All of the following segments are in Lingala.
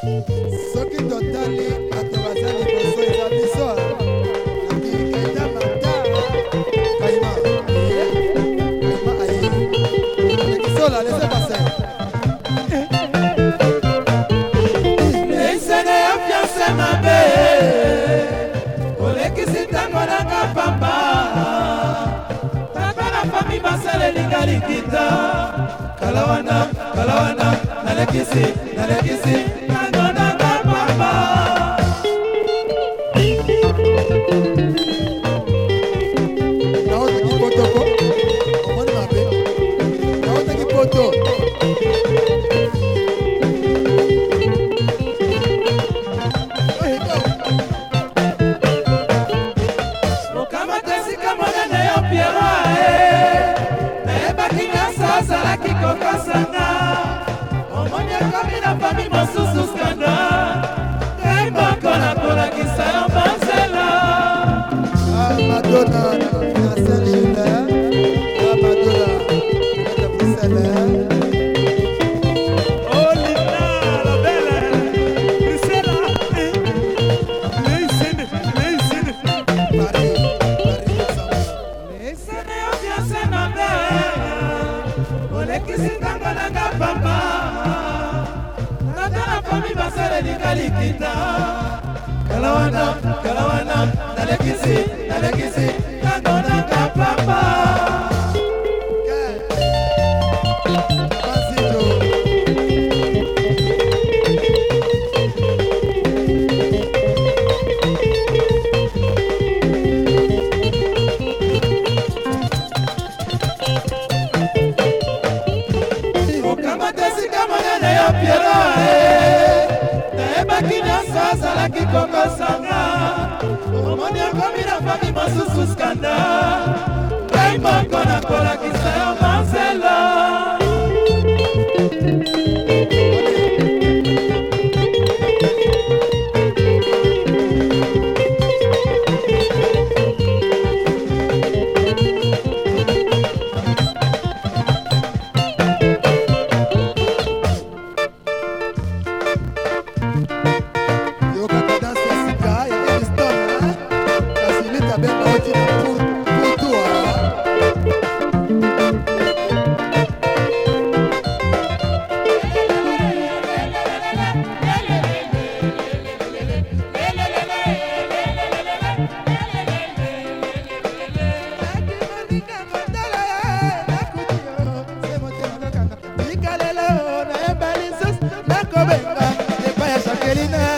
soki totali bato baza liboso eza biso nakikenda matala kaima kaima aye alekisola lese pase lisene ya fiance mabe olekisi ntango nanga pamba tata na fami basalelinga likita kala wana kala wana na legacy, see. legacy, na see. Kalawana, Kalawana, Nalekisi, Nalekisi, Nangona. soki okomi na fami mosusu skanda ngai moko nakolakisa qué linda.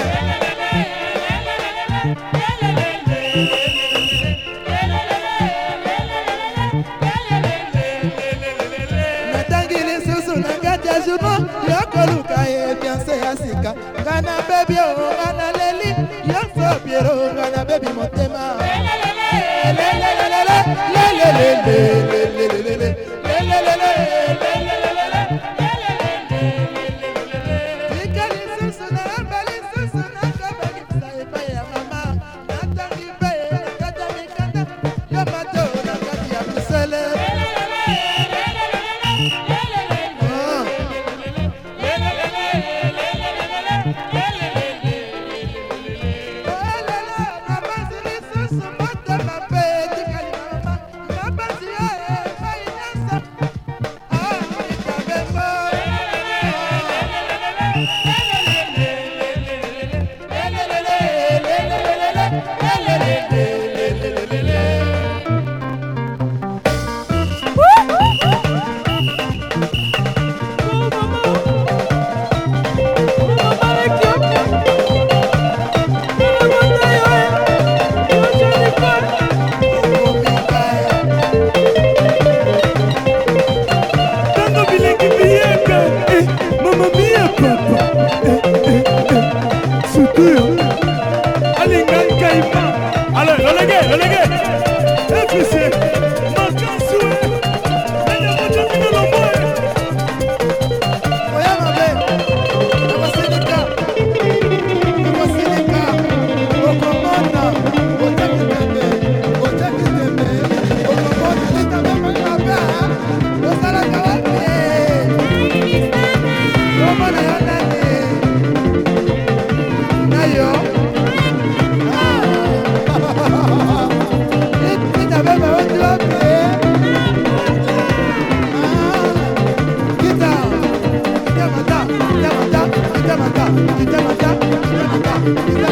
mata, te mata, te mata, te mata, te mata, te mata.